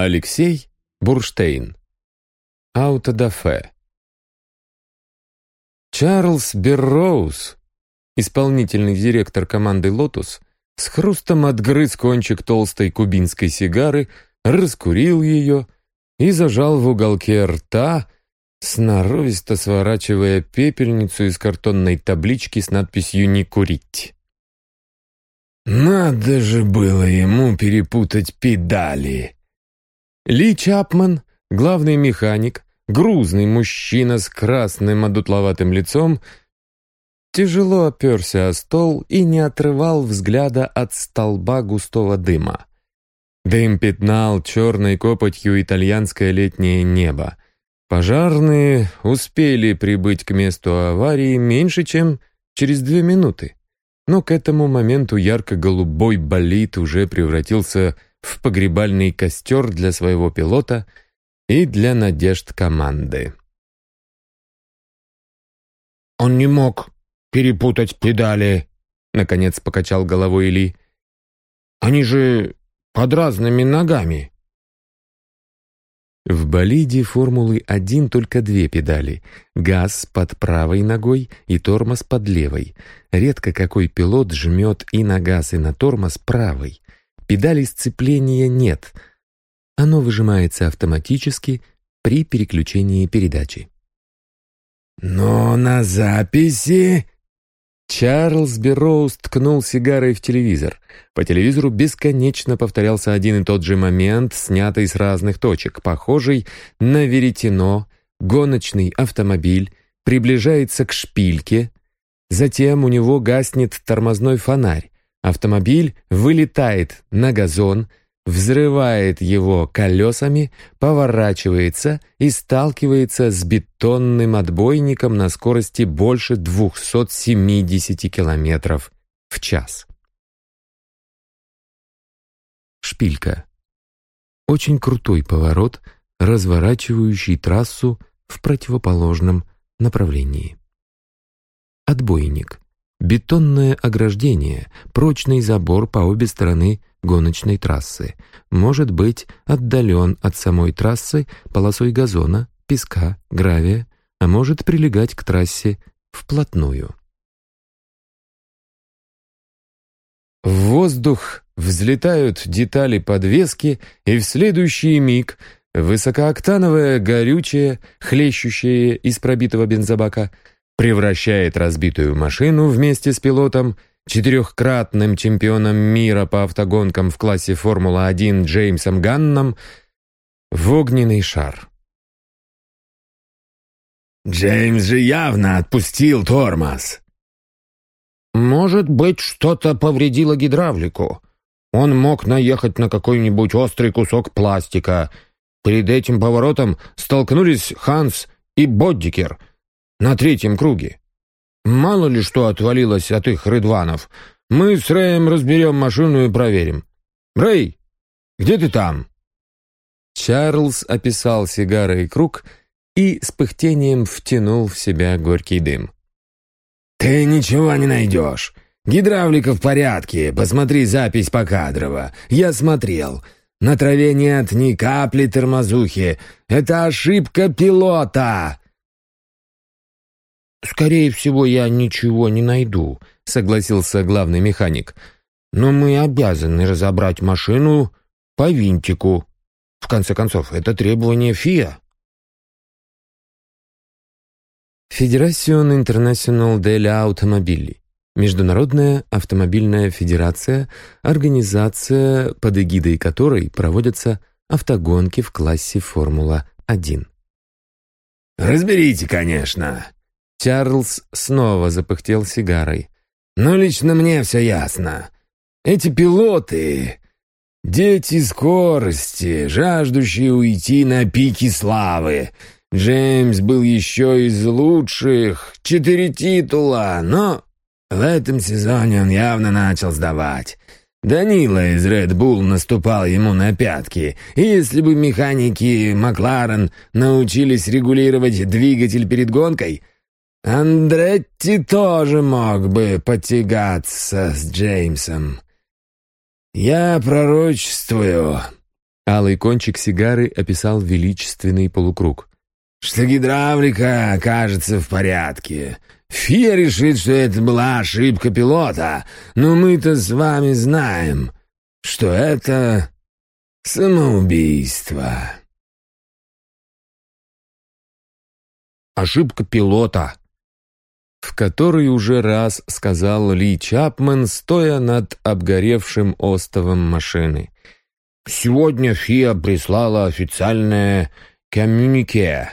Алексей Бурштейн. Аутодафе. Чарльз Берроуз, исполнительный директор команды «Лотус», с хрустом отгрыз кончик толстой кубинской сигары, раскурил ее и зажал в уголке рта, сноровисто сворачивая пепельницу из картонной таблички с надписью «Не курить». «Надо же было ему перепутать педали!» Ли Чапман, главный механик, грузный мужчина с красным одутловатым лицом, тяжело оперся о стол и не отрывал взгляда от столба густого дыма. Дым пятнал черной копотью итальянское летнее небо. Пожарные успели прибыть к месту аварии меньше, чем через две минуты. Но к этому моменту ярко-голубой болид уже превратился в в погребальный костер для своего пилота и для надежд команды. «Он не мог перепутать педали», — наконец покачал головой Ли. «Они же под разными ногами». В болиде Формулы-1 только две педали. Газ под правой ногой и тормоз под левой. Редко какой пилот жмет и на газ, и на тормоз правой. Педали сцепления нет. Оно выжимается автоматически при переключении передачи. «Но на записи...» Чарльз Берроуз ткнул сигарой в телевизор. По телевизору бесконечно повторялся один и тот же момент, снятый с разных точек, похожий на веретено, гоночный автомобиль, приближается к шпильке, затем у него гаснет тормозной фонарь, Автомобиль вылетает на газон, взрывает его колесами, поворачивается и сталкивается с бетонным отбойником на скорости больше 270 км в час. Шпилька. Очень крутой поворот, разворачивающий трассу в противоположном направлении. Отбойник. Бетонное ограждение, прочный забор по обе стороны гоночной трассы. Может быть отдален от самой трассы полосой газона, песка, гравия, а может прилегать к трассе вплотную. В воздух взлетают детали подвески, и в следующий миг высокооктановое горючее, хлещущее из пробитого бензобака, превращает разбитую машину вместе с пилотом, четырехкратным чемпионом мира по автогонкам в классе Формула-1 Джеймсом Ганном, в огненный шар. «Джеймс же явно отпустил тормоз!» «Может быть, что-то повредило гидравлику. Он мог наехать на какой-нибудь острый кусок пластика. Перед этим поворотом столкнулись Ханс и Боддикер — на третьем круге. Мало ли что отвалилось от их рыдванов. Мы с Рэем разберем машину и проверим. Рэй, где ты там?» Чарльз описал сигарой круг и с пыхтением втянул в себя горький дым. «Ты ничего не найдешь. Гидравлика в порядке. Посмотри запись покадрово. Я смотрел. На траве нет ни капли тормозухи. Это ошибка пилота. «Скорее всего, я ничего не найду», — согласился главный механик. «Но мы обязаны разобрать машину по винтику. В конце концов, это требование ФИА». Федерацион Интернационал дель Автомобили. Международная автомобильная федерация, организация, под эгидой которой проводятся автогонки в классе Формула-1. «Разберите, конечно. Чарльз снова запыхтел сигарой. «Но лично мне все ясно. Эти пилоты — дети скорости, жаждущие уйти на пике славы. Джеймс был еще из лучших, четыре титула, но в этом сезоне он явно начал сдавать». Данила из Red Bull наступал ему на пятки, и если бы механики Макларен научились регулировать двигатель перед гонкой — Андретти тоже мог бы потягаться с Джеймсом. Я пророчествую. Алый кончик сигары описал величественный полукруг. «Что гидравлика кажется в порядке. Фия решит, что это была ошибка пилота, но мы-то с вами знаем, что это самоубийство». «Ошибка пилота», в который уже раз сказал Ли Чапман, стоя над обгоревшим остовом машины. «Сегодня ФИА прислала официальное коммюнике».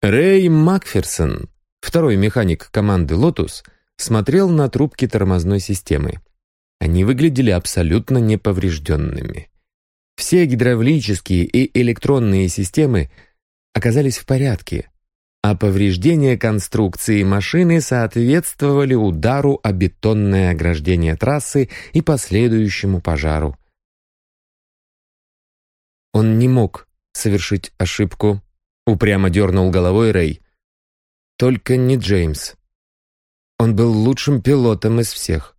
Рэй Макферсон, второй механик команды «Лотус», смотрел на трубки тормозной системы. Они выглядели абсолютно неповрежденными. Все гидравлические и электронные системы оказались в порядке, а повреждения конструкции машины соответствовали удару о бетонное ограждение трассы и последующему пожару. Он не мог совершить ошибку, упрямо дернул головой Рэй. Только не Джеймс. Он был лучшим пилотом из всех.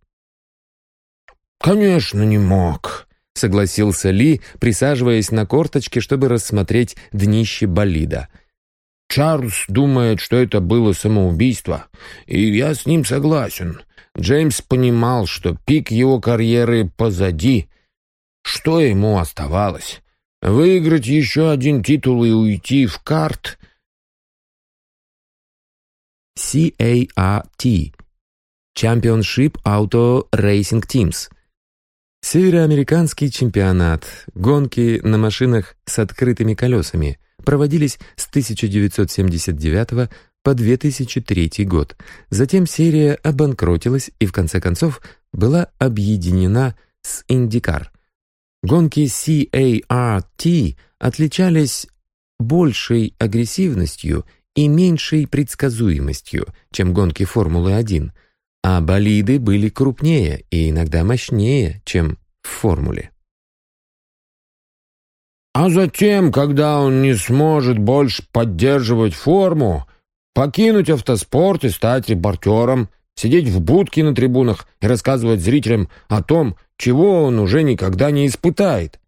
«Конечно, не мог», — согласился Ли, присаживаясь на корточки, чтобы рассмотреть днище болида — Чарльз думает, что это было самоубийство, и я с ним согласен. Джеймс понимал, что пик его карьеры позади. Что ему оставалось? Выиграть еще один титул и уйти в карт? CART Championship Auto Racing Teams Североамериканский чемпионат, гонки на машинах с открытыми колесами – проводились с 1979 по 2003 год. Затем серия обанкротилась и в конце концов была объединена с IndyCar. Гонки CART отличались большей агрессивностью и меньшей предсказуемостью, чем гонки Формулы-1, а болиды были крупнее и иногда мощнее, чем в Формуле. А затем, когда он не сможет больше поддерживать форму, покинуть автоспорт и стать репортером, сидеть в будке на трибунах и рассказывать зрителям о том, чего он уже никогда не испытает.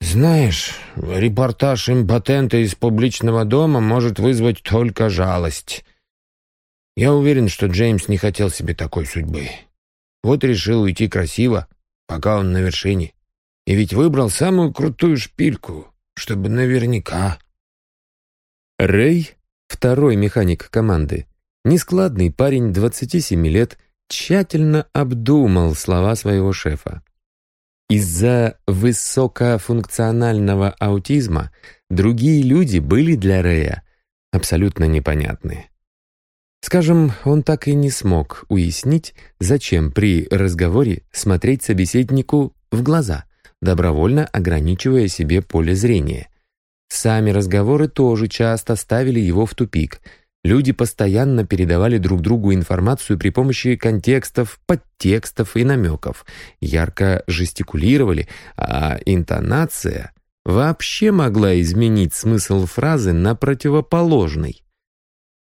Знаешь, репортаж импотента из публичного дома может вызвать только жалость. Я уверен, что Джеймс не хотел себе такой судьбы. Вот решил уйти красиво, пока он на вершине. И ведь выбрал самую крутую шпильку, чтобы наверняка. Рэй, второй механик команды, нескладный парень 27 лет, тщательно обдумал слова своего шефа. Из-за высокофункционального аутизма другие люди были для Рэя абсолютно непонятны. Скажем, он так и не смог уяснить, зачем при разговоре смотреть собеседнику в глаза — добровольно ограничивая себе поле зрения. Сами разговоры тоже часто ставили его в тупик. Люди постоянно передавали друг другу информацию при помощи контекстов, подтекстов и намеков, ярко жестикулировали, а интонация вообще могла изменить смысл фразы на противоположный.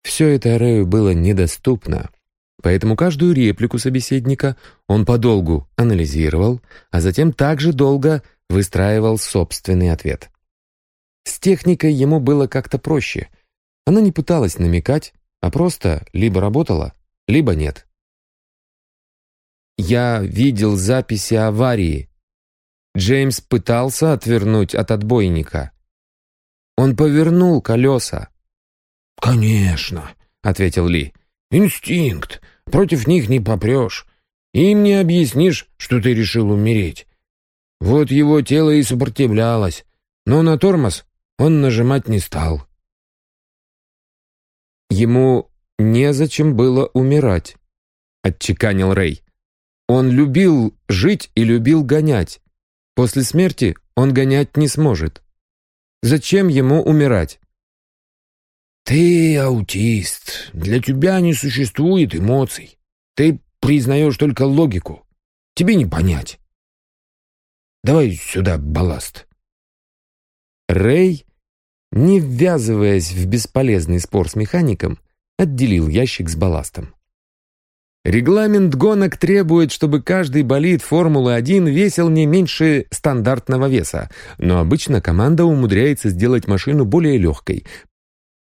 Все это Рэю было недоступно, Поэтому каждую реплику собеседника он подолгу анализировал, а затем также долго выстраивал собственный ответ. С техникой ему было как-то проще. Она не пыталась намекать, а просто либо работала, либо нет. Я видел записи аварии. Джеймс пытался отвернуть от отбойника. Он повернул колеса. «Конечно», — ответил Ли. Инстинкт. Против них не попрешь. Им не объяснишь, что ты решил умереть. Вот его тело и сопротивлялось, но на тормоз он нажимать не стал. Ему незачем было умирать, отчеканил Рэй. Он любил жить и любил гонять. После смерти он гонять не сможет. Зачем ему умирать? «Ты аутист. Для тебя не существует эмоций. Ты признаешь только логику. Тебе не понять. Давай сюда балласт». Рэй, не ввязываясь в бесполезный спор с механиком, отделил ящик с балластом. Регламент гонок требует, чтобы каждый болид Формулы-1 весил не меньше стандартного веса, но обычно команда умудряется сделать машину более легкой,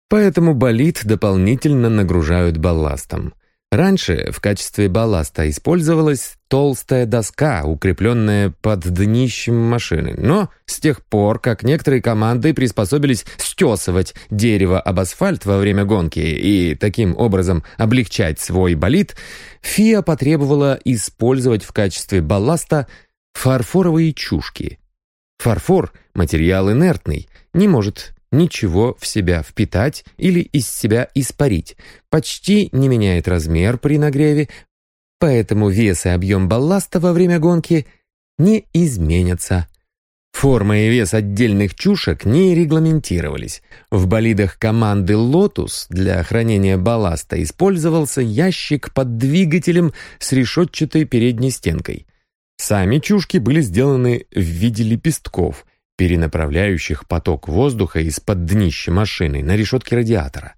поэтому болид дополнительно нагружают балластом. Раньше в качестве балласта использовалась толстая доска, укрепленная под днищем машины. Но с тех пор, как некоторые команды приспособились стесывать дерево об асфальт во время гонки и таким образом облегчать свой болид, ФИА потребовала использовать в качестве балласта фарфоровые чушки. Фарфор — материал инертный, не может ничего в себя впитать или из себя испарить, почти не меняет размер при нагреве, поэтому вес и объем балласта во время гонки не изменятся. Форма и вес отдельных чушек не регламентировались. В болидах команды Lotus для хранения балласта использовался ящик под двигателем с решетчатой передней стенкой. Сами чушки были сделаны в виде лепестков – перенаправляющих поток воздуха из-под днища машины на решетки радиатора.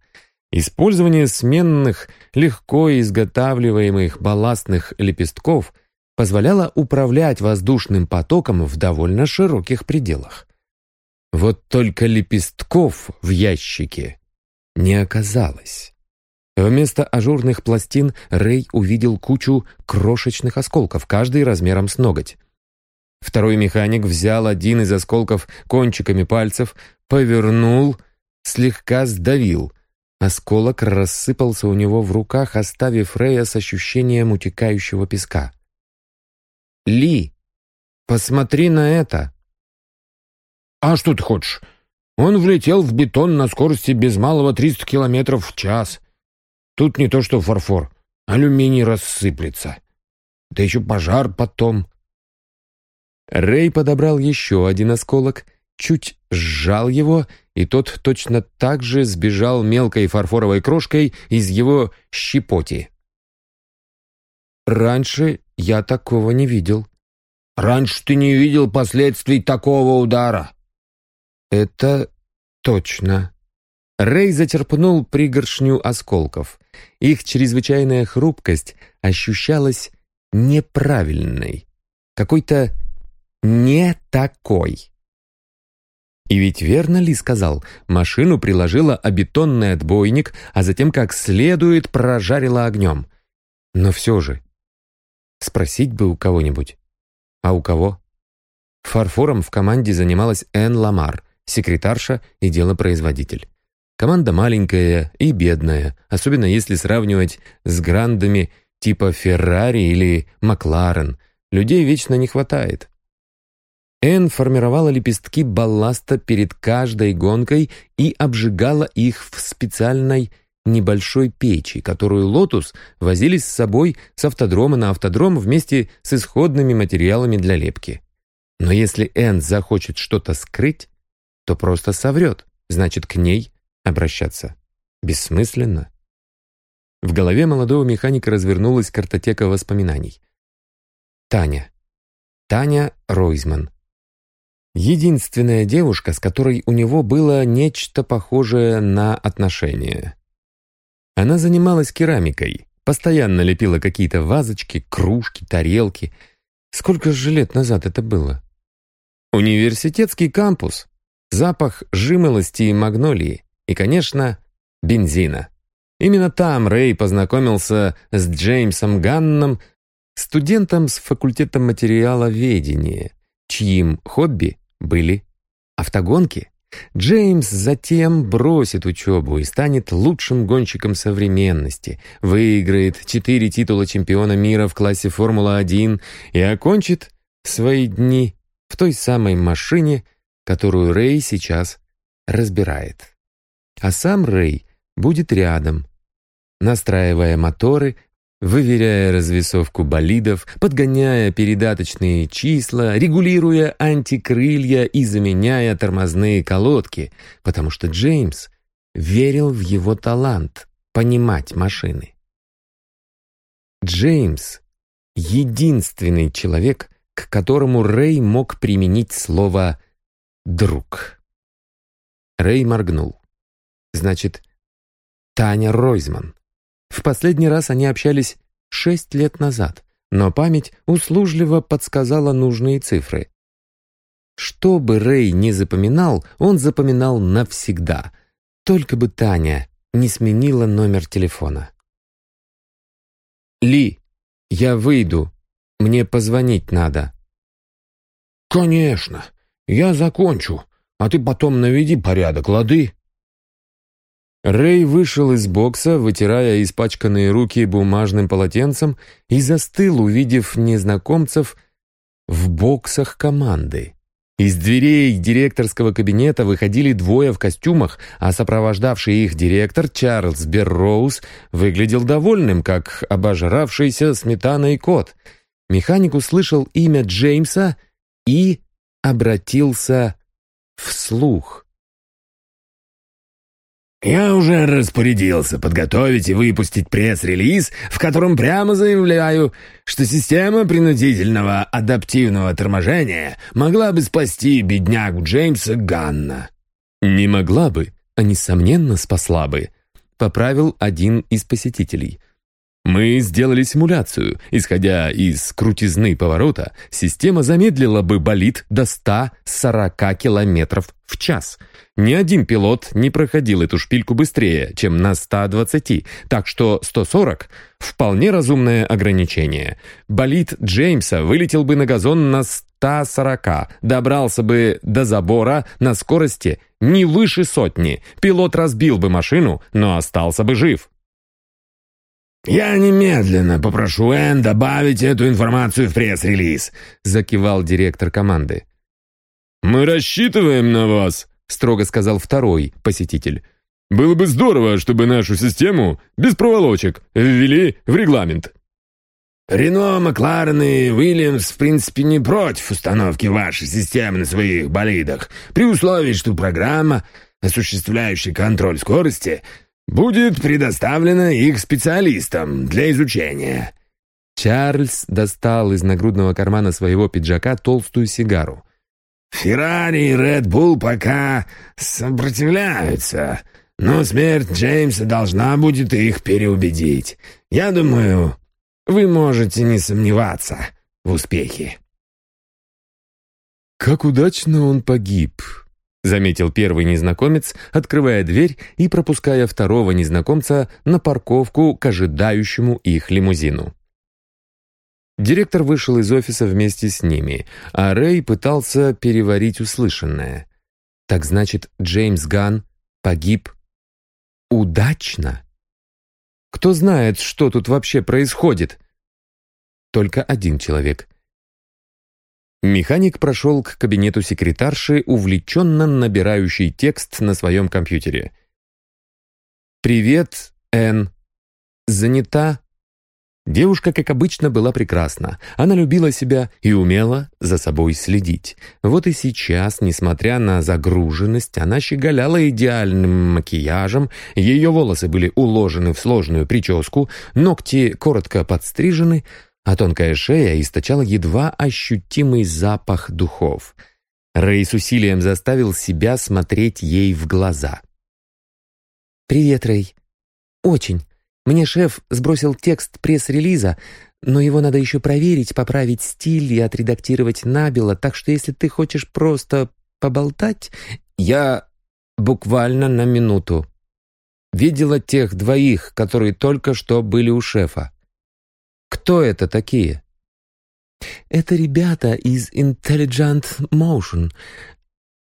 Использование сменных, легко изготавливаемых балластных лепестков позволяло управлять воздушным потоком в довольно широких пределах. Вот только лепестков в ящике не оказалось. Вместо ажурных пластин Рэй увидел кучу крошечных осколков, каждый размером с ноготь. Второй механик взял один из осколков кончиками пальцев, повернул, слегка сдавил. Осколок рассыпался у него в руках, оставив Рэя с ощущением утекающего песка. «Ли, посмотри на это!» «А что ты хочешь? Он влетел в бетон на скорости без малого 300 километров в час. Тут не то что фарфор, алюминий рассыплется. Да еще пожар потом. Рэй подобрал еще один осколок, чуть сжал его, и тот точно так же сбежал мелкой фарфоровой крошкой из его щепоти. «Раньше я такого не видел». «Раньше ты не видел последствий такого удара». «Это точно». Рэй зачерпнул пригоршню осколков. Их чрезвычайная хрупкость ощущалась неправильной, какой-то не такой. И ведь верно ли сказал, машину приложила о бетонный отбойник, а затем как следует прожарила огнем. Но все же, спросить бы у кого-нибудь. А у кого? Фарфором в команде занималась Энн Ламар, секретарша и делопроизводитель. Команда маленькая и бедная, особенно если сравнивать с грандами типа Феррари или Макларен. Людей вечно не хватает. Энн формировала лепестки балласта перед каждой гонкой и обжигала их в специальной небольшой печи, которую «Лотус» возили с собой с автодрома на автодром вместе с исходными материалами для лепки. Но если Энн захочет что-то скрыть, то просто соврет, значит, к ней обращаться бессмысленно. В голове молодого механика развернулась картотека воспоминаний. Таня. Таня Ройзман. Единственная девушка, с которой у него было нечто похожее на отношения. Она занималась керамикой, постоянно лепила какие-то вазочки, кружки, тарелки. Сколько же лет назад это было? Университетский кампус, запах жимолости и магнолии и, конечно, бензина. Именно там Рэй познакомился с Джеймсом Ганном, студентом с факультета материаловедения, чьим хобби были автогонки. Джеймс затем бросит учебу и станет лучшим гонщиком современности, выиграет четыре титула чемпиона мира в классе Формула-1 и окончит свои дни в той самой машине, которую Рэй сейчас разбирает. А сам Рэй будет рядом, настраивая моторы выверяя развесовку болидов, подгоняя передаточные числа, регулируя антикрылья и заменяя тормозные колодки, потому что Джеймс верил в его талант понимать машины. Джеймс — единственный человек, к которому Рэй мог применить слово «друг». Рэй моргнул. Значит, Таня Ройзман. В последний раз они общались шесть лет назад, но память услужливо подсказала нужные цифры. Что бы Рэй не запоминал, он запоминал навсегда. Только бы Таня не сменила номер телефона. «Ли, я выйду. Мне позвонить надо». «Конечно. Я закончу. А ты потом наведи порядок, лады?» Рэй вышел из бокса, вытирая испачканные руки бумажным полотенцем, и застыл, увидев незнакомцев в боксах команды. Из дверей директорского кабинета выходили двое в костюмах, а сопровождавший их директор Чарльз Берроуз выглядел довольным, как обожравшийся сметаной кот. Механик услышал имя Джеймса и обратился вслух. «Я уже распорядился подготовить и выпустить пресс-релиз, в котором прямо заявляю, что система принудительного адаптивного торможения могла бы спасти беднягу Джеймса Ганна». «Не могла бы, а несомненно спасла бы», — поправил один из посетителей. Мы сделали симуляцию. Исходя из крутизны поворота, система замедлила бы болид до 140 км в час. Ни один пилот не проходил эту шпильку быстрее, чем на 120, так что 140 — вполне разумное ограничение. Болид Джеймса вылетел бы на газон на 140, добрался бы до забора на скорости не выше сотни. Пилот разбил бы машину, но остался бы жив. «Я немедленно попрошу Энн добавить эту информацию в пресс-релиз», закивал директор команды. «Мы рассчитываем на вас», — строго сказал второй посетитель. «Было бы здорово, чтобы нашу систему без проволочек ввели в регламент». «Рено, Макларен и Уильямс, в принципе, не против установки вашей системы на своих болидах, при условии, что программа, осуществляющая контроль скорости, будет предоставлена их специалистам для изучения». Чарльз достал из нагрудного кармана своего пиджака толстую сигару. «Феррари и Ред Булл пока сопротивляются, но смерть Джеймса должна будет их переубедить. Я думаю, вы можете не сомневаться в успехе». «Как удачно он погиб», заметил первый незнакомец, открывая дверь и пропуская второго незнакомца на парковку к ожидающему их лимузину. Директор вышел из офиса вместе с ними, а Рэй пытался переварить услышанное. Так значит, Джеймс Ган погиб удачно? Кто знает, что тут вообще происходит? Только один человек Механик прошел к кабинету секретарши, увлеченно набирающей текст на своем компьютере. «Привет, Энн. Занята?» Девушка, как обычно, была прекрасна. Она любила себя и умела за собой следить. Вот и сейчас, несмотря на загруженность, она щеголяла идеальным макияжем, ее волосы были уложены в сложную прическу, ногти коротко подстрижены, а тонкая шея источала едва ощутимый запах духов. Рэй с усилием заставил себя смотреть ей в глаза. «Привет, Рэй. Очень. Мне шеф сбросил текст пресс-релиза, но его надо еще проверить, поправить стиль и отредактировать набело, так что если ты хочешь просто поболтать, я буквально на минуту. Видела тех двоих, которые только что были у шефа. Кто это такие? Это ребята из Intelligent Motion.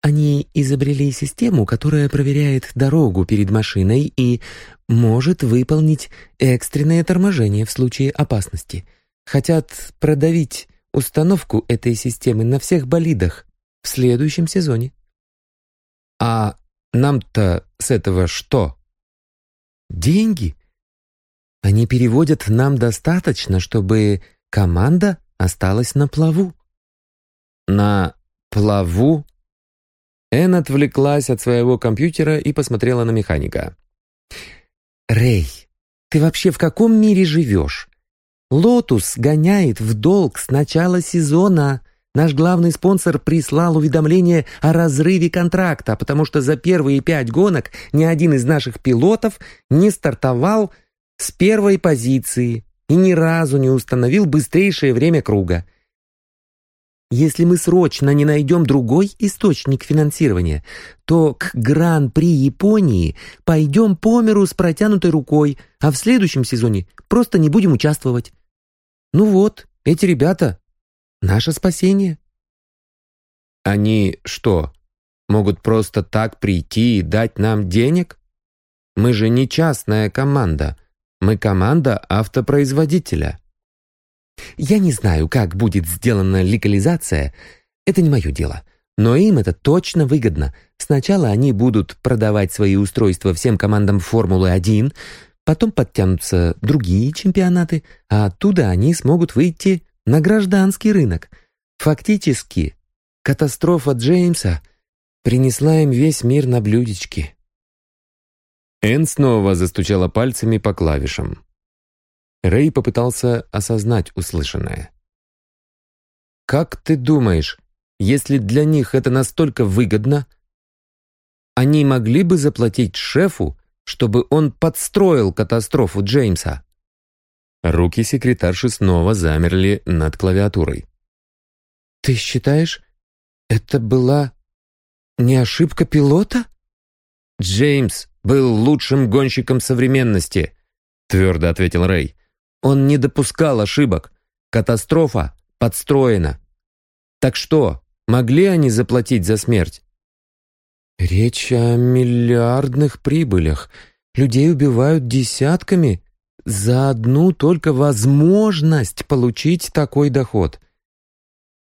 Они изобрели систему, которая проверяет дорогу перед машиной и может выполнить экстренное торможение в случае опасности. Хотят продавить установку этой системы на всех болидах в следующем сезоне. А нам-то с этого что? Деньги? Они переводят нам достаточно, чтобы команда осталась на плаву». «На плаву?» Энн отвлеклась от своего компьютера и посмотрела на механика. «Рэй, ты вообще в каком мире живешь? Лотус гоняет в долг с начала сезона. Наш главный спонсор прислал уведомление о разрыве контракта, потому что за первые пять гонок ни один из наших пилотов не стартовал с первой позиции. и ни разу не установил быстрейшее время круга. Если мы срочно не найдем другой источник финансирования, то к Гран-при Японии пойдем по миру с протянутой рукой, а в следующем сезоне просто не будем участвовать. Ну вот, эти ребята — наше спасение. Они что, могут просто так прийти и дать нам денег? Мы же не частная команда, мы команда автопроизводителя. Я не знаю, как будет сделана легализация, это не мое дело. Но им это точно выгодно. Сначала они будут продавать свои устройства всем командам Формулы-1, потом подтянутся другие чемпионаты, а оттуда они смогут выйти на гражданский рынок. Фактически, катастрофа Джеймса принесла им весь мир на блюдечке. Энн снова застучала пальцами по клавишам. Рэй попытался осознать услышанное. «Как ты думаешь, если для них это настолько выгодно, они могли бы заплатить шефу, чтобы он подстроил катастрофу Джеймса?» Руки секретарши снова замерли над клавиатурой. «Ты считаешь, это была не ошибка пилота?» «Джеймс был лучшим гонщиком современности», — твердо ответил Рэй. Он не допускал ошибок. Катастрофа подстроена. Так что, могли они заплатить за смерть? Речь о миллиардных прибылях. Людей убивают десятками за одну только возможность получить такой доход.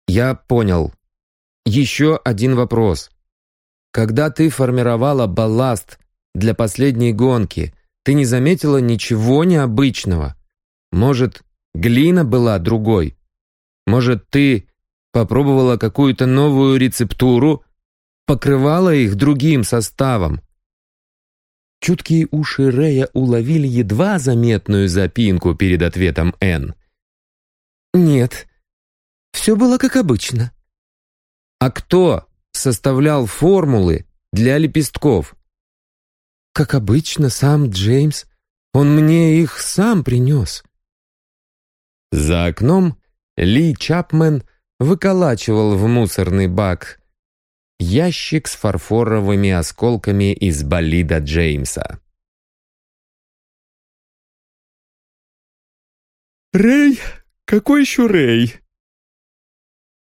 Я понял. Еще один вопрос. Когда ты формировала балласт для последней гонки, ты не заметила ничего необычного? Может, глина была другой? Может, ты попробовала какую-то новую рецептуру, покрывала их другим составом? Чуткие уши Рея уловили едва заметную запинку перед ответом Н. «Нет, все было как обычно». «А кто составлял формулы для лепестков?» «Как обычно, сам Джеймс. Он мне их сам принес». За окном Ли Чапмен выколачивал в мусорный бак ящик с фарфоровыми осколками из болида Джеймса. «Рэй? Какой еще Рэй?»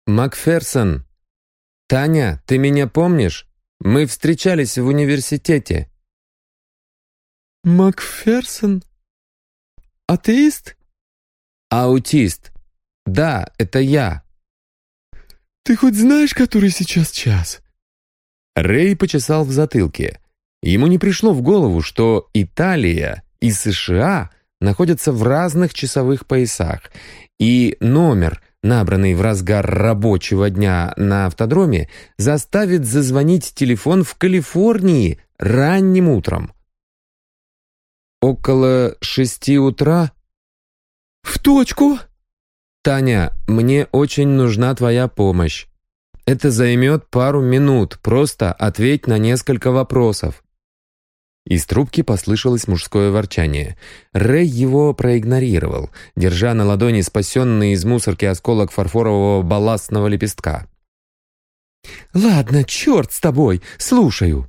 «Макферсон. Таня, ты меня помнишь? Мы встречались в университете». «Макферсон? Атеист?» «Аутист. Да, это я». «Ты хоть знаешь, который сейчас час?» Рэй почесал в затылке. Ему не пришло в голову, что Италия и США находятся в разных часовых поясах, и номер, набранный в разгар рабочего дня на автодроме, заставит зазвонить телефон в Калифорнии ранним утром. Около шести утра «В точку!» «Таня, мне очень нужна твоя помощь. Это займет пару минут, просто ответь на несколько вопросов». Из трубки послышалось мужское ворчание. Рэй его проигнорировал, держа на ладони спасенный из мусорки осколок фарфорового балластного лепестка. «Ладно, черт с тобой, слушаю».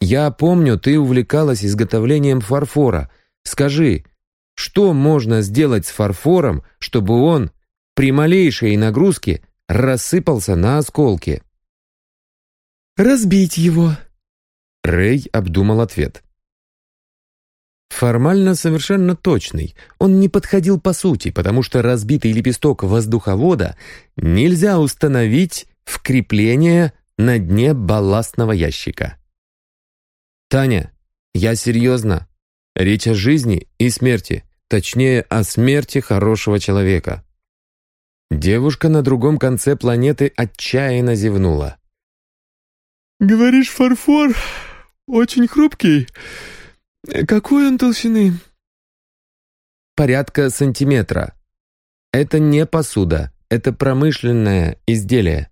«Я помню, ты увлекалась изготовлением фарфора. Скажи, что можно сделать с фарфором, чтобы он при малейшей нагрузке рассыпался на осколки? «Разбить его». Рэй обдумал ответ. Формально совершенно точный. Он не подходил по сути, потому что разбитый лепесток воздуховода нельзя установить в крепление на дне балластного ящика. «Таня, я серьезно. Речь о жизни и смерти, точнее, о смерти хорошего человека. Девушка на другом конце планеты отчаянно зевнула. «Говоришь, фарфор очень хрупкий. Какой он толщины?» «Порядка сантиметра. Это не посуда, это промышленное изделие».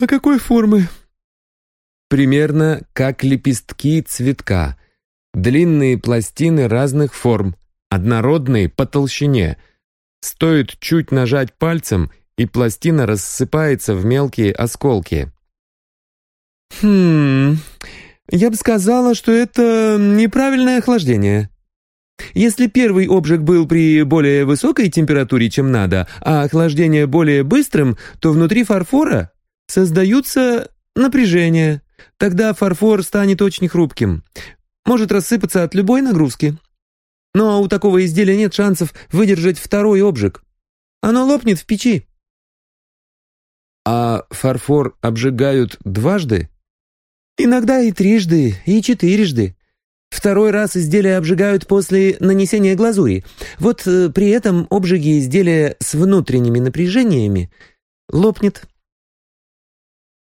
«А какой формы?» «Примерно как лепестки цветка, Длинные пластины разных форм. однородные по толщине. Стоит чуть нажать пальцем, и пластина рассыпается в мелкие осколки. «Хм... Я бы сказала, что это неправильное охлаждение. Если первый обжиг был при более высокой температуре, чем надо, а охлаждение более быстрым, то внутри фарфора создаются напряжения. Тогда фарфор станет очень хрупким. Может рассыпаться от любой нагрузки. Но у такого изделия нет шансов выдержать второй обжиг. Оно лопнет в печи. А фарфор обжигают дважды? Иногда и трижды, и четырежды. Второй раз изделия обжигают после нанесения глазури. Вот э, при этом обжиги изделия с внутренними напряжениями лопнет.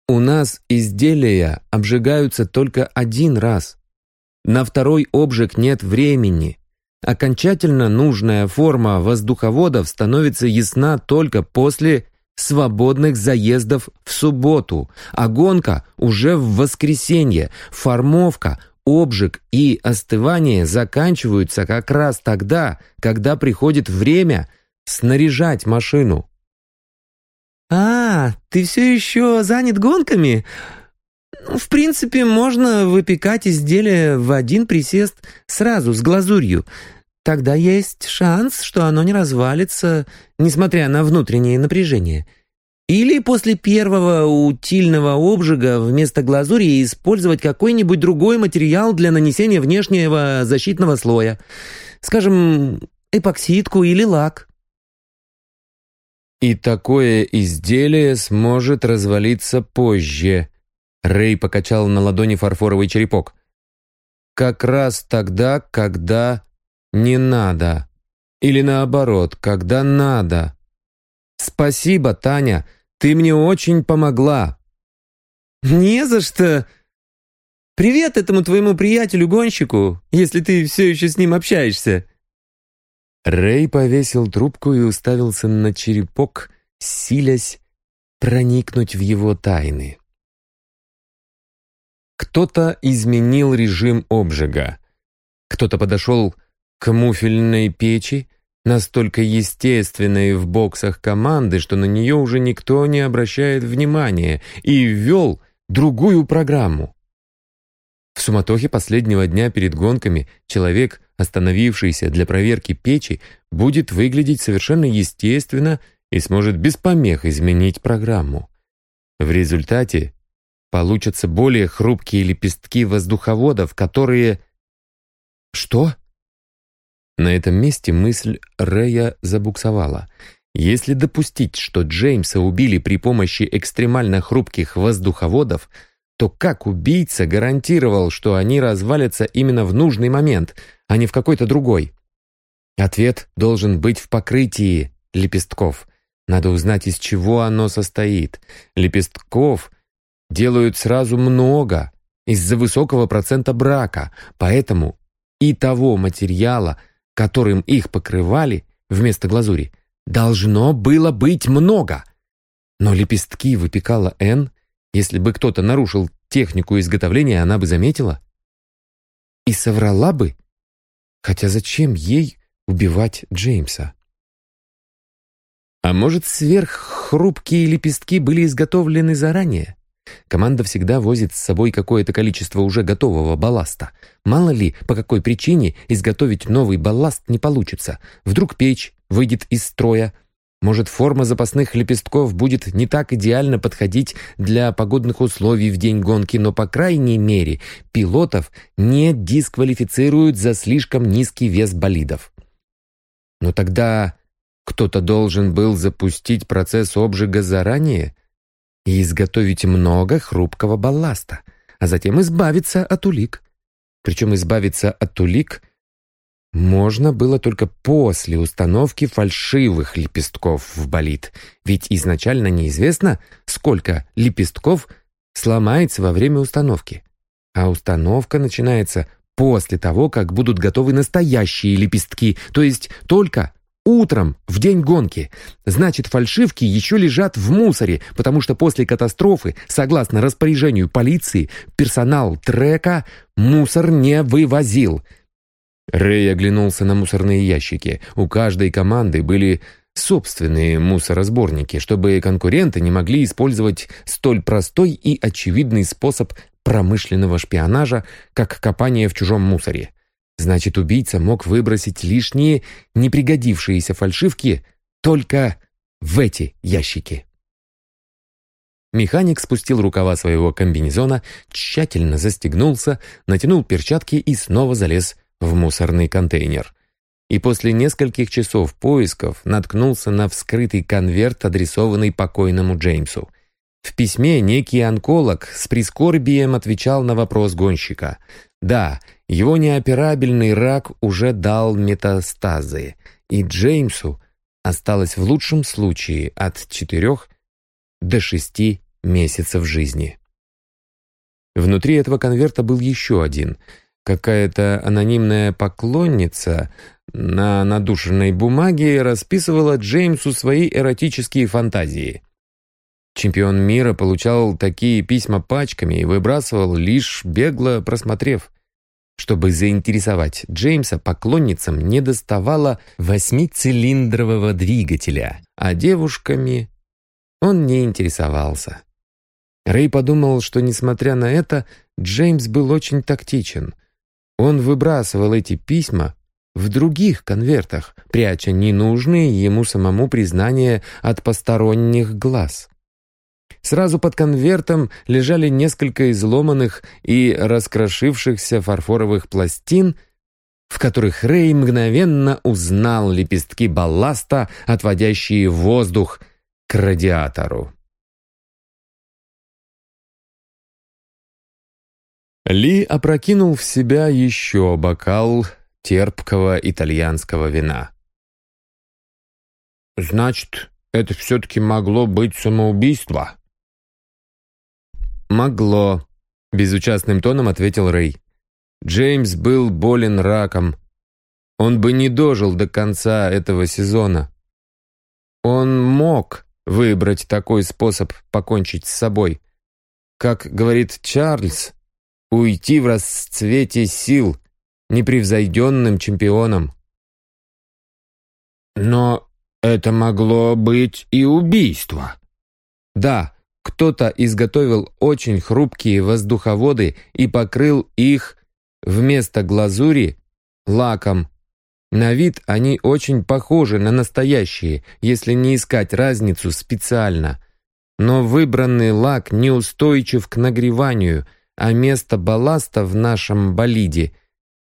У нас изделия обжигаются только один раз. На второй обжиг нет времени. Окончательно нужная форма воздуховодов становится ясна только после свободных заездов в субботу, а гонка уже в воскресенье, формовка, обжиг и остывание заканчиваются как раз тогда, когда приходит время снаряжать машину. «А, ты все еще занят гонками? В принципе, можно выпекать изделие в один присест сразу с глазурью. Тогда есть шанс, что оно не развалится, несмотря на внутреннее напряжение. Или после первого утильного обжига вместо глазури использовать какой-нибудь другой материал для нанесения внешнего защитного слоя. Скажем, эпоксидку или лак. И такое изделие сможет развалиться позже. Рэй покачал на ладони фарфоровый черепок. Как раз тогда, когда не надо. Или наоборот, когда надо. Спасибо, Таня, ты мне очень помогла. Не за что. Привет этому твоему приятелю-гонщику, если ты все еще с ним общаешься. Рэй повесил трубку и уставился на черепок, силясь проникнуть в его тайны. Кто-то изменил режим обжига. Кто-то подошел к муфельной печи, настолько естественной в боксах команды, что на нее уже никто не обращает внимания, и ввел другую программу. В суматохе последнего дня перед гонками человек, остановившийся для проверки печи, будет выглядеть совершенно естественно и сможет без помех изменить программу. В результате получатся более хрупкие лепестки воздуховодов, которые... Что? На этом месте мысль Рэя забуксовала. Если допустить, что Джеймса убили при помощи экстремально хрупких воздуховодов, то как убийца гарантировал, что они развалятся именно в нужный момент, а не в какой-то другой? Ответ должен быть в покрытии лепестков. Надо узнать, из чего оно состоит. Лепестков делают сразу много из-за высокого процента брака, поэтому и того материала – которым их покрывали вместо глазури, должно было быть много. Но лепестки выпекала Энн, если бы кто-то нарушил технику изготовления, она бы заметила. И соврала бы. Хотя зачем ей убивать Джеймса? А может, сверххрупкие лепестки были изготовлены заранее? Команда всегда возит с собой какое-то количество уже готового балласта. Мало ли, по какой причине изготовить новый балласт не получится. Вдруг печь выйдет из строя. Может, форма запасных лепестков будет не так идеально подходить для погодных условий в день гонки, но, по крайней мере, пилотов не дисквалифицируют за слишком низкий вес болидов. Но тогда кто-то должен был запустить процесс обжига заранее, и изготовить много хрупкого балласта, а затем избавиться от улик. Причем избавиться от улик можно было только после установки фальшивых лепестков в болид, ведь изначально неизвестно, сколько лепестков сломается во время установки. А установка начинается после того, как будут готовы настоящие лепестки, то есть только Утром, в день гонки. Значит, фальшивки еще лежат в мусоре, потому что после катастрофы, согласно распоряжению полиции, персонал трека мусор не вывозил. Рэй оглянулся на мусорные ящики. У каждой команды были собственные мусоросборники, чтобы конкуренты не могли использовать столь простой и очевидный способ промышленного шпионажа, как копание в чужом мусоре. Значит, убийца мог выбросить лишние, непригодившиеся фальшивки только в эти ящики. Механик спустил рукава своего комбинезона, тщательно застегнулся, натянул перчатки и снова залез в мусорный контейнер. И после нескольких часов поисков наткнулся на вскрытый конверт, адресованный покойному Джеймсу. В письме некий онколог с прискорбием отвечал на вопрос гонщика. Да, его неоперабельный рак уже дал метастазы, и Джеймсу осталось в лучшем случае от четырех до шести месяцев жизни. Внутри этого конверта был еще один. Какая-то анонимная поклонница на надушенной бумаге расписывала Джеймсу свои эротические фантазии. Чемпион мира получал такие письма пачками и выбрасывал, лишь бегло просмотрев. Чтобы заинтересовать Джеймса, поклонницам не доставало восьмицилиндрового двигателя, а девушками он не интересовался. Рэй подумал, что, несмотря на это, Джеймс был очень тактичен. Он выбрасывал эти письма в других конвертах, пряча ненужные ему самому признания от посторонних глаз. Сразу под конвертом лежали несколько изломанных и раскрошившихся фарфоровых пластин, в которых Рэй мгновенно узнал лепестки балласта, отводящие воздух к радиатору. Ли опрокинул в себя еще бокал терпкого итальянского вина. «Значит, это все-таки могло быть самоубийство?» «Могло», — безучастным тоном ответил Рэй. «Джеймс был болен раком. Он бы не дожил до конца этого сезона. Он мог выбрать такой способ покончить с собой. Как говорит Чарльз, уйти в расцвете сил, непревзойденным чемпионом». «Но это могло быть и убийство». «Да, кто-то изготовил очень хрупкие воздуховоды и покрыл их вместо глазури лаком. На вид они очень похожи на настоящие, если не искать разницу специально. Но выбранный лак неустойчив к нагреванию, а место балласта в нашем болиде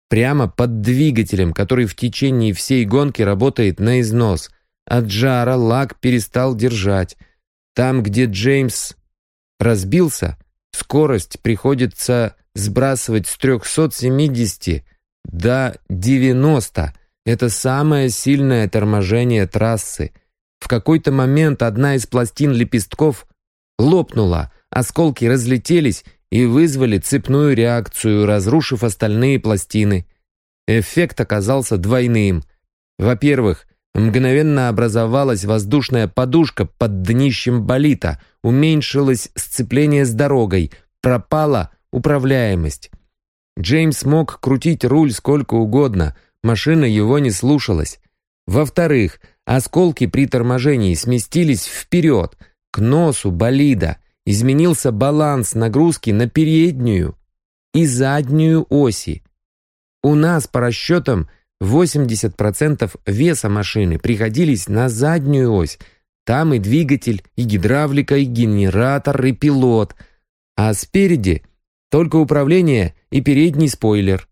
прямо под двигателем, который в течение всей гонки работает на износ. От жара лак перестал держать, там, где Джеймс разбился, скорость приходится сбрасывать с 370 до 90. Это самое сильное торможение трассы. В какой-то момент одна из пластин лепестков лопнула, осколки разлетелись и вызвали цепную реакцию, разрушив остальные пластины. Эффект оказался двойным. Во-первых, Мгновенно образовалась воздушная подушка под днищем болита, уменьшилось сцепление с дорогой, пропала управляемость. Джеймс мог крутить руль сколько угодно, машина его не слушалась. Во-вторых, осколки при торможении сместились вперед, к носу болида, изменился баланс нагрузки на переднюю и заднюю оси. У нас, по расчетам, 80% веса машины приходились на заднюю ось. Там и двигатель, и гидравлика, и генератор, и пилот. А спереди только управление и передний спойлер.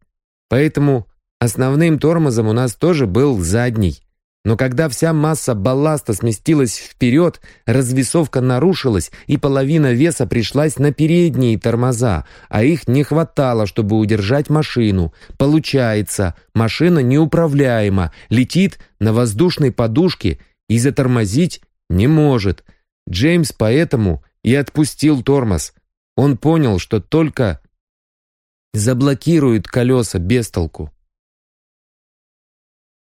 Поэтому основным тормозом у нас тоже был задний. Но когда вся масса балласта сместилась вперед, развесовка нарушилась, и половина веса пришлась на передние тормоза, а их не хватало, чтобы удержать машину. Получается, машина неуправляема, летит на воздушной подушке и затормозить не может. Джеймс поэтому и отпустил тормоз. Он понял, что только заблокирует колеса без толку.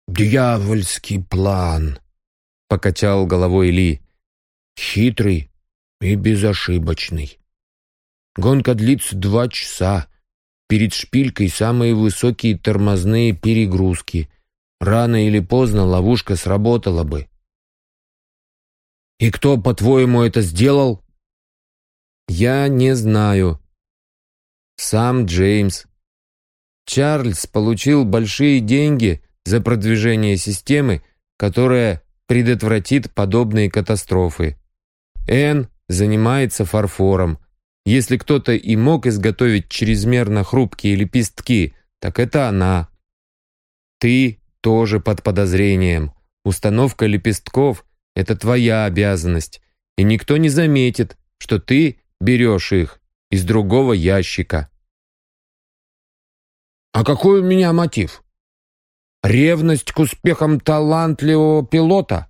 «Дьявольский план», — покачал головой Ли. «Хитрый и безошибочный. Гонка длится два часа. перед шпилькой самые высокие тормозные перегрузки. Рано или поздно ловушка сработала бы. «И кто, по-твоему, это сделал?» «Я не знаю. Сам Джеймс. Чарльз получил большие деньги за продвижение системы, которая предотвратит подобные катастрофы. Энн занимается фарфором. Если кто-то и мог изготовить чрезмерно хрупкие лепестки, так это она. Ты тоже под подозрением. Установка лепестков — это твоя обязанность, и никто не заметит, что ты берешь их из другого ящика. А какой у меня мотив? Ревность к успехам талантливого пилота?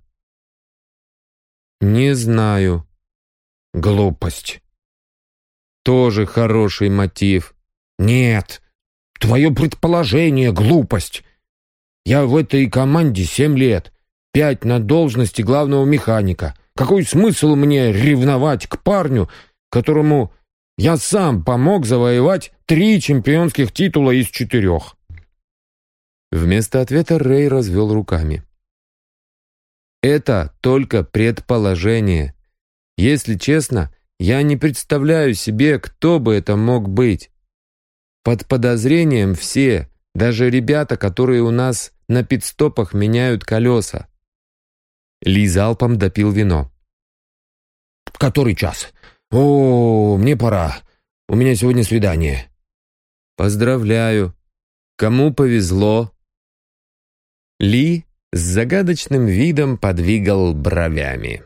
Не знаю. Глупость. Тоже хороший мотив. Нет, твое предположение — глупость. Я в этой команде семь лет, пять на должности главного механика. Какой смысл мне ревновать к парню, которому я сам помог завоевать три чемпионских титула из четырех?» Вместо ответа Рэй развел руками. «Это только предположение. Если честно, я не представляю себе, кто бы это мог быть. Под подозрением все, даже ребята, которые у нас на пидстопах меняют колеса. Ли залпом допил вино. «Который час? О, мне пора. У меня сегодня свидание». «Поздравляю. Кому повезло?» Ли с загадочным видом подвигал бровями.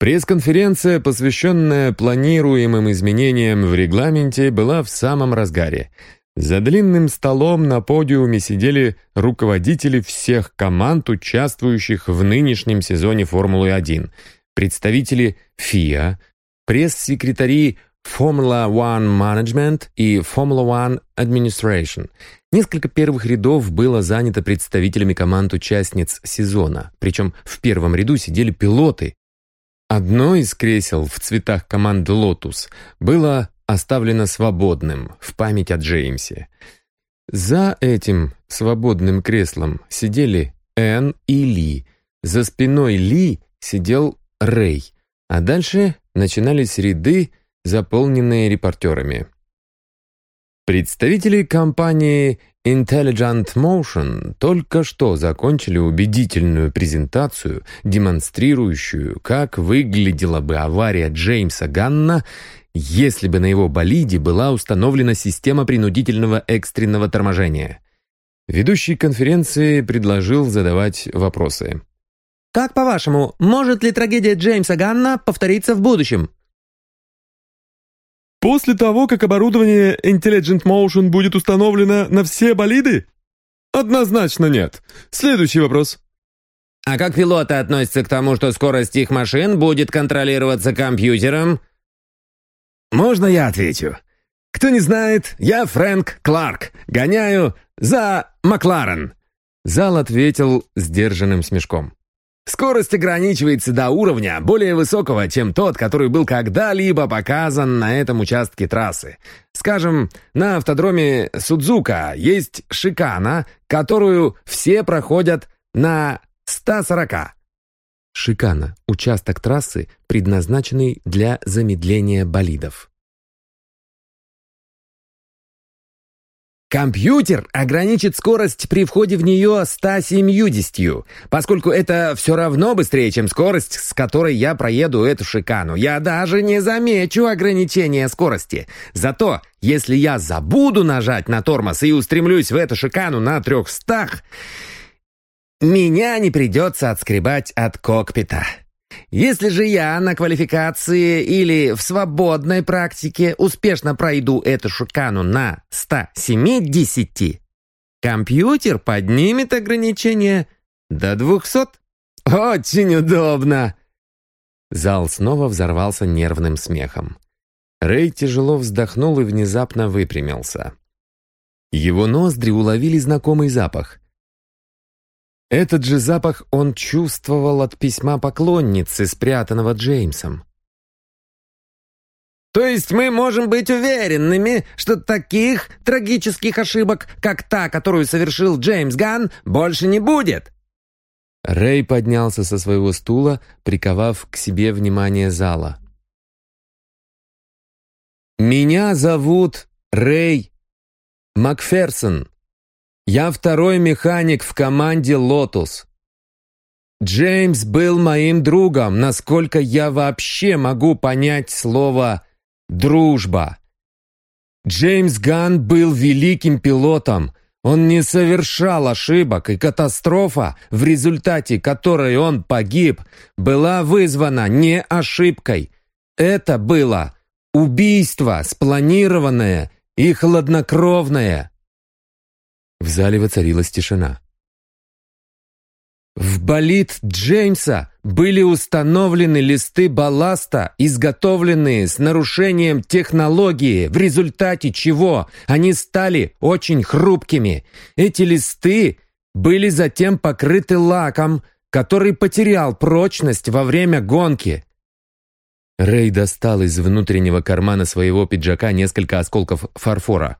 Пресс-конференция, посвященная планируемым изменениям в регламенте, была в самом разгаре. За длинным столом на подиуме сидели руководители всех команд, участвующих в нынешнем сезоне Формулы-1, представители ФИА, пресс-секретари Formula One Management и Formula One Administration. Несколько первых рядов было занято представителями команд-участниц сезона, причем в первом ряду сидели пилоты, Одно из кресел в цветах команды «Лотус» было оставлено свободным в память о Джеймсе. За этим свободным креслом сидели Энн и Ли. За спиной Ли сидел Рэй, а дальше начинались ряды, заполненные репортерами. Представители компании Intelligent Motion только что закончили убедительную презентацию, демонстрирующую, как выглядела бы авария Джеймса Ганна, если бы на его болиде была установлена система принудительного экстренного торможения. Ведущий конференции предложил задавать вопросы. «Как по-вашему, может ли трагедия Джеймса Ганна повториться в будущем?» После того, как оборудование Intelligent Motion будет установлено на все болиды? Однозначно нет. Следующий вопрос. А как пилоты относятся к тому, что скорость их машин будет контролироваться компьютером? Можно я отвечу? Кто не знает, я Фрэнк Кларк, гоняю за Макларен. Зал ответил сдержанным смешком. Скорость ограничивается до уровня более высокого, чем тот, который был когда-либо показан на этом участке трассы. Скажем, на автодроме Судзука есть шикана, которую все проходят на 140. Шикана – участок трассы, предназначенный для замедления болидов. Компьютер ограничит скорость при входе в нее 170, поскольку это все равно быстрее, чем скорость, с которой я проеду эту шикану. Я даже не замечу ограничения скорости. Зато, если я забуду нажать на тормоз и устремлюсь в эту шикану на 300, меня не придется отскребать от кокпита. Если же я на квалификации или в свободной практике успешно пройду эту шикану на 170, компьютер поднимет ограничение до 200. Очень удобно!» Зал снова взорвался нервным смехом. Рэй тяжело вздохнул и внезапно выпрямился. Его ноздри уловили знакомый запах. Этот же запах он чувствовал от письма поклонницы, спрятанного Джеймсом. То есть мы можем быть уверенными, что таких трагических ошибок, как та, которую совершил Джеймс Ган, больше не будет?» Рэй поднялся со своего стула, приковав к себе внимание зала. «Меня зовут Рэй Макферсон. Я второй механик в команде «Лотус». Джеймс был моим другом, насколько я вообще могу понять слово «дружба». Джеймс Ган был великим пилотом. Он не совершал ошибок, и катастрофа, в результате которой он погиб, была вызвана не ошибкой. Это было убийство, спланированное и хладнокровное. В зале воцарилась тишина. В болид Джеймса были установлены листы балласта, изготовленные с нарушением технологии, в результате чего они стали очень хрупкими. Эти листы были затем покрыты лаком, который потерял прочность во время гонки. Рэй достал из внутреннего кармана своего пиджака несколько осколков фарфора.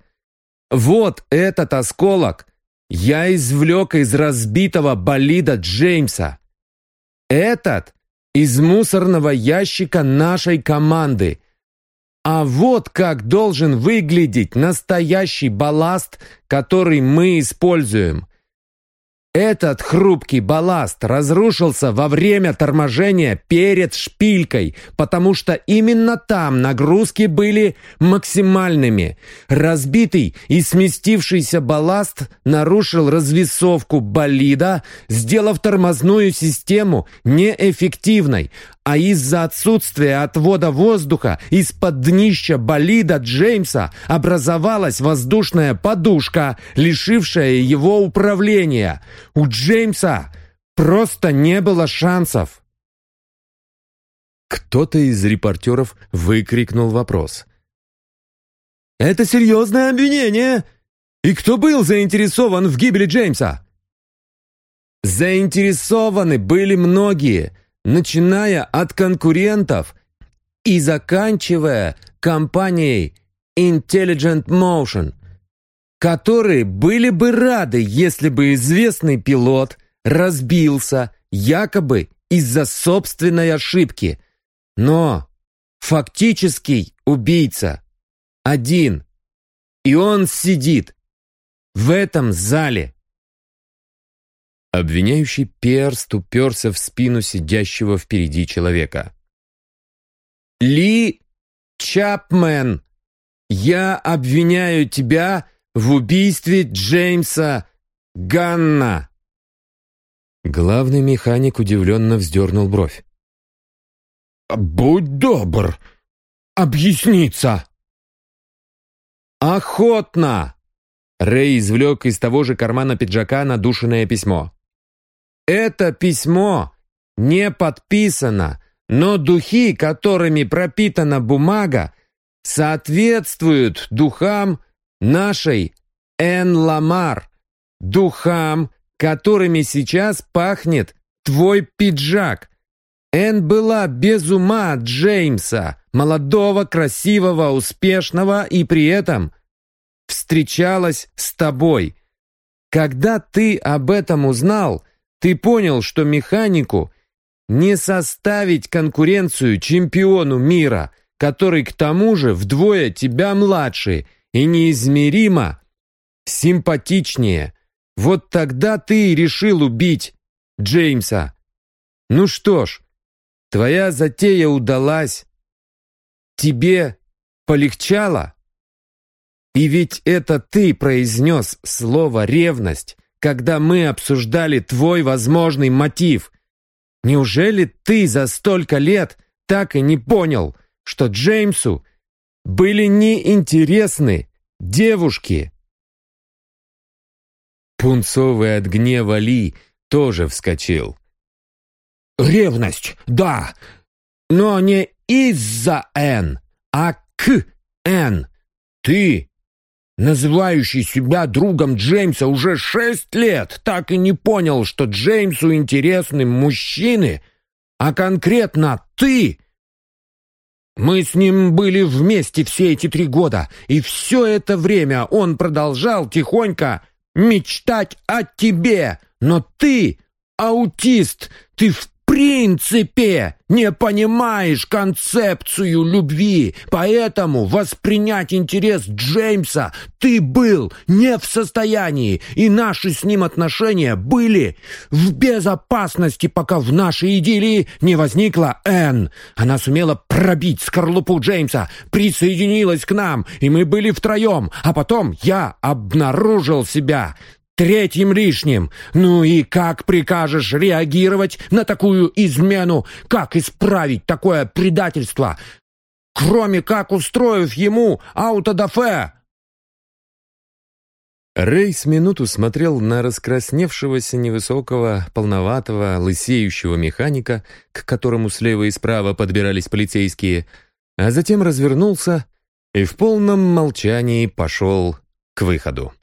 «Вот этот осколок я извлек из разбитого болида Джеймса. Этот из мусорного ящика нашей команды. А вот как должен выглядеть настоящий балласт, который мы используем. Этот хрупкий балласт разрушился во время торможения перед шпилькой, потому что именно там нагрузки были максимальными. Разбитый и сместившийся балласт нарушил развесовку болида, сделав тормозную систему неэффективной, а из-за отсутствия отвода воздуха из-под днища болида Джеймса образовалась воздушная подушка, лишившая его управления. У Джеймса просто не было шансов. Кто-то из репортеров выкрикнул вопрос. «Это серьезное обвинение! И кто был заинтересован в гибели Джеймса?» Заинтересованы были многие – начиная от конкурентов и заканчивая компанией Intelligent Motion, которые были бы рады, если бы известный пилот разбился якобы из-за собственной ошибки. Но фактический убийца один, и он сидит в этом зале. Обвиняющий перст уперся в спину сидящего впереди человека. «Ли Чапмен, я обвиняю тебя в убийстве Джеймса Ганна!» Главный механик удивленно вздернул бровь. «Будь добр, объясниться!» «Охотно!» Рэй извлек из того же кармана пиджака надушенное письмо. Это письмо не подписано, но духи, которыми пропитана бумага, соответствуют духам нашей Эн Ламар, духам, которыми сейчас пахнет твой пиджак. Эн была без ума от Джеймса, молодого, красивого, успешного и при этом встречалась с тобой. Когда ты об этом узнал, ты понял, что механику не составить конкуренцию чемпиону мира, который к тому же вдвое тебя младше и неизмеримо симпатичнее. Вот тогда ты решил убить Джеймса. Ну что ж, твоя затея удалась. Тебе полегчало? И ведь это ты произнес слово «ревность», когда мы обсуждали твой возможный мотив. Неужели ты за столько лет так и не понял, что Джеймсу были неинтересны девушки?» Пунцовый от гнева Ли тоже вскочил. «Ревность, да, но не из-за Н, а к Н. Ты называющий себя другом Джеймса уже шесть лет, так и не понял, что Джеймсу интересны мужчины, а конкретно ты. Мы с ним были вместе все эти три года, и все это время он продолжал тихонько мечтать о тебе. Но ты, аутист, ты в принципе не понимаешь концепцию любви, поэтому воспринять интерес Джеймса ты был не в состоянии, и наши с ним отношения были в безопасности, пока в нашей идиллии не возникла Энн. Она сумела пробить скорлупу Джеймса, присоединилась к нам, и мы были втроем, а потом я обнаружил себя третьим лишним. Ну и как прикажешь реагировать на такую измену? Как исправить такое предательство? Кроме как устроив ему аутодафе!» Рэй с минуту смотрел на раскрасневшегося невысокого, полноватого, лысеющего механика, к которому слева и справа подбирались полицейские, а затем развернулся и в полном молчании пошел к выходу.